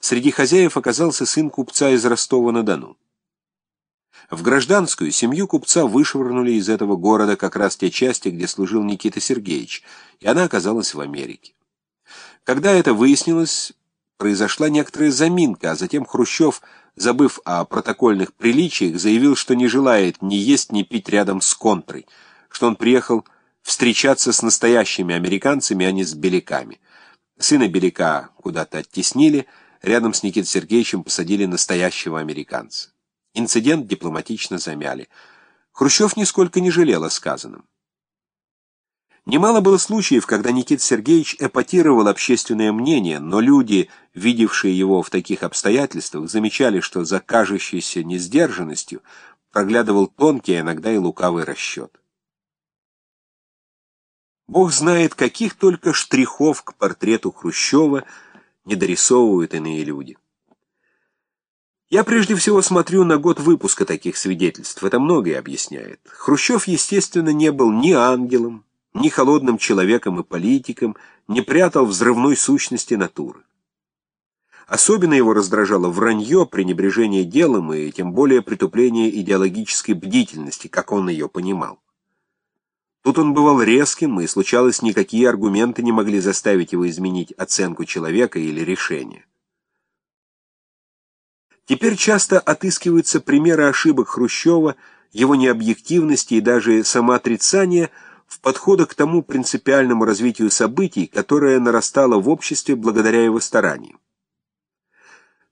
Среди хозяев оказался сын купца из Ростова-на-Дону. В гражданскую семью купца вышвырнули из этого города как раз те части, где служил Никита Сергеевич, и она оказалась в Америке. Когда это выяснилось, произошла некоторая заминка, а затем Хрущев, забыв о протокольных приличиях, заявил, что не желает ни есть, ни пить рядом с контрой, что он приехал встречаться с настоящими американцами, а не с беляками. Сына беляка куда-то оттеснили, рядом с Никитой Сергеевичем посадили настоящего американца. Инцидент дипломатично замяли. Хрущев нисколько не жалел о сказанном. Немало было случаев, когда Никита Сергеевич эпатировал общественное мнение, но люди, видевшие его в таких обстоятельствах, замечали, что за кажущейся несдержанностью проглядывал тонкий, а иногда и лукавый расчет. Бог знает, каких только штрихов к портрету Хрущева не дорисовывают иные люди. Я прежде всего смотрю на год выпуска таких свидетельств. Это многое объясняет. Хрущев, естественно, не был ни ангелом, ни холодным человеком и политиком, не прятал взрывной сущности натуры. Особенно его раздражало вранье, пренебрежение делом и тем более притупление идеологической бдительности, как он ее понимал. Тут он бывал резким, и случалось, никакие аргументы не могли заставить его изменить оценку человека или решение. Теперь часто отыскиваются примеры ошибок Хрущева, его необъективности и даже самоотрицания в подходах к тому принципиальному развитию событий, которое нарастало в обществе благодаря его стараниям.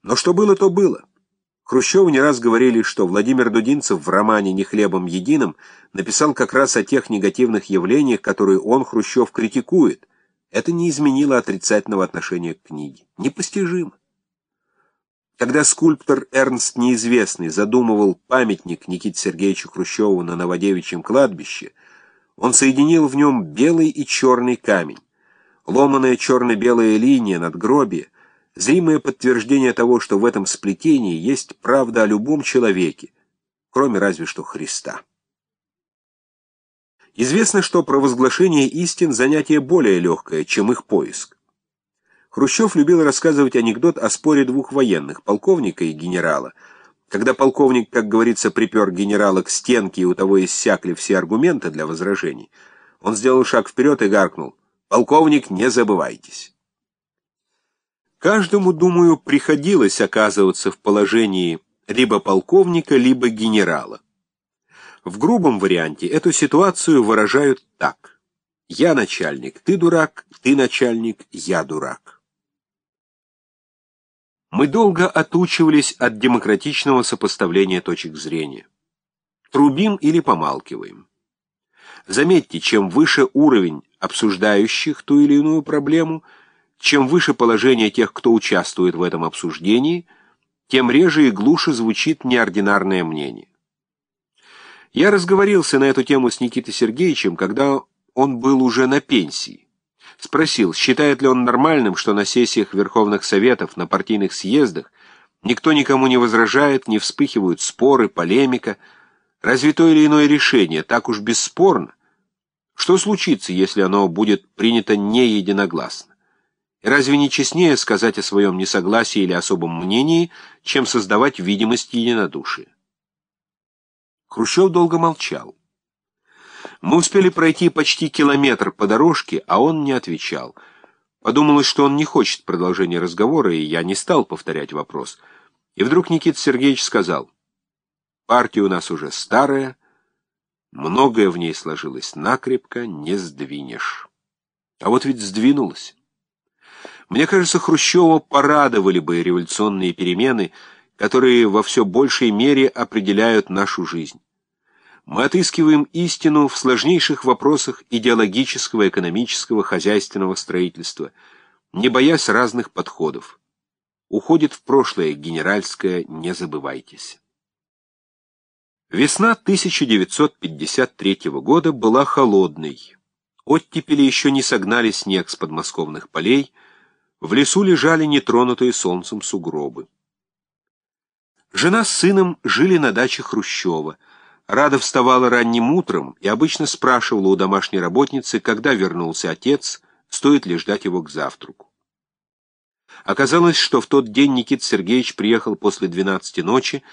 Но что было, то было. Хрущеву не раз говорили, что Владимир Дудинцев в романе «Не хлебом единым» написал как раз о тех негативных явлениях, которые он, Хрущев, критикует. Это не изменило отрицательного отношения к книге. Непостижимо. Когда скульптор Эрнст Неизвестный задумывал памятник Никите Сергеевичу Хрущеву на Новодевичьем кладбище, он соединил в нем белый и черный камень. Ломаная черно-белая линия над гробием Зримое подтверждение того, что в этом сплетении есть правда о любом человеке, кроме разве что Христа. Известно, что провозглашение истин – занятие более легкое, чем их поиск. Хрущев любил рассказывать анекдот о споре двух военных, полковника и генерала. Когда полковник, как говорится, припер генерала к стенке, и у того иссякли все аргументы для возражений, он сделал шаг вперед и гаркнул «Полковник, не забывайтесь». Каждому, думаю, приходилось оказываться в положении либо полковника, либо генерала. В грубом варианте эту ситуацию выражают так. Я начальник, ты дурак, ты начальник, я дурак. Мы долго отучивались от демократичного сопоставления точек зрения. Трубим или помалкиваем. Заметьте, чем выше уровень обсуждающих ту или иную проблему – чем выше положение тех, кто участвует в этом обсуждении, тем реже и глуше звучит неординарное мнение. Я разговорился на эту тему с Никитой Сергеевичем, когда он был уже на пенсии. Спросил, считает ли он нормальным, что на сессиях Верховных Советов, на партийных съездах никто никому не возражает, не вспыхивают споры, полемика. Разве то или иное решение так уж бесспорно? Что случится, если оно будет принято не единогласно? Разве не честнее сказать о своем несогласии или особом мнении, чем создавать видимость единодушия? Хрущев долго молчал. Мы успели пройти почти километр по дорожке, а он не отвечал. Подумалось, что он не хочет продолжения разговора, и я не стал повторять вопрос. И вдруг Никита Сергеевич сказал, «Партия у нас уже старая, многое в ней сложилось накрепко, не сдвинешь». А вот ведь сдвинулось. Мне кажется, Хрущева порадовали бы революционные перемены, которые во все большей мере определяют нашу жизнь. Мы отыскиваем истину в сложнейших вопросах идеологического, экономического, хозяйственного строительства, не боясь разных подходов. Уходит в прошлое генеральское «не забывайтесь». Весна 1953 года была холодной. Оттепели еще не согнали снег с подмосковных полей, в лесу лежали нетронутые солнцем сугробы. Жена с сыном жили на даче Хрущева. Рада вставала ранним утром и обычно спрашивала у домашней работницы, когда вернулся отец, стоит ли ждать его к завтраку. Оказалось, что в тот день Никита Сергеевич приехал после 12 ночи,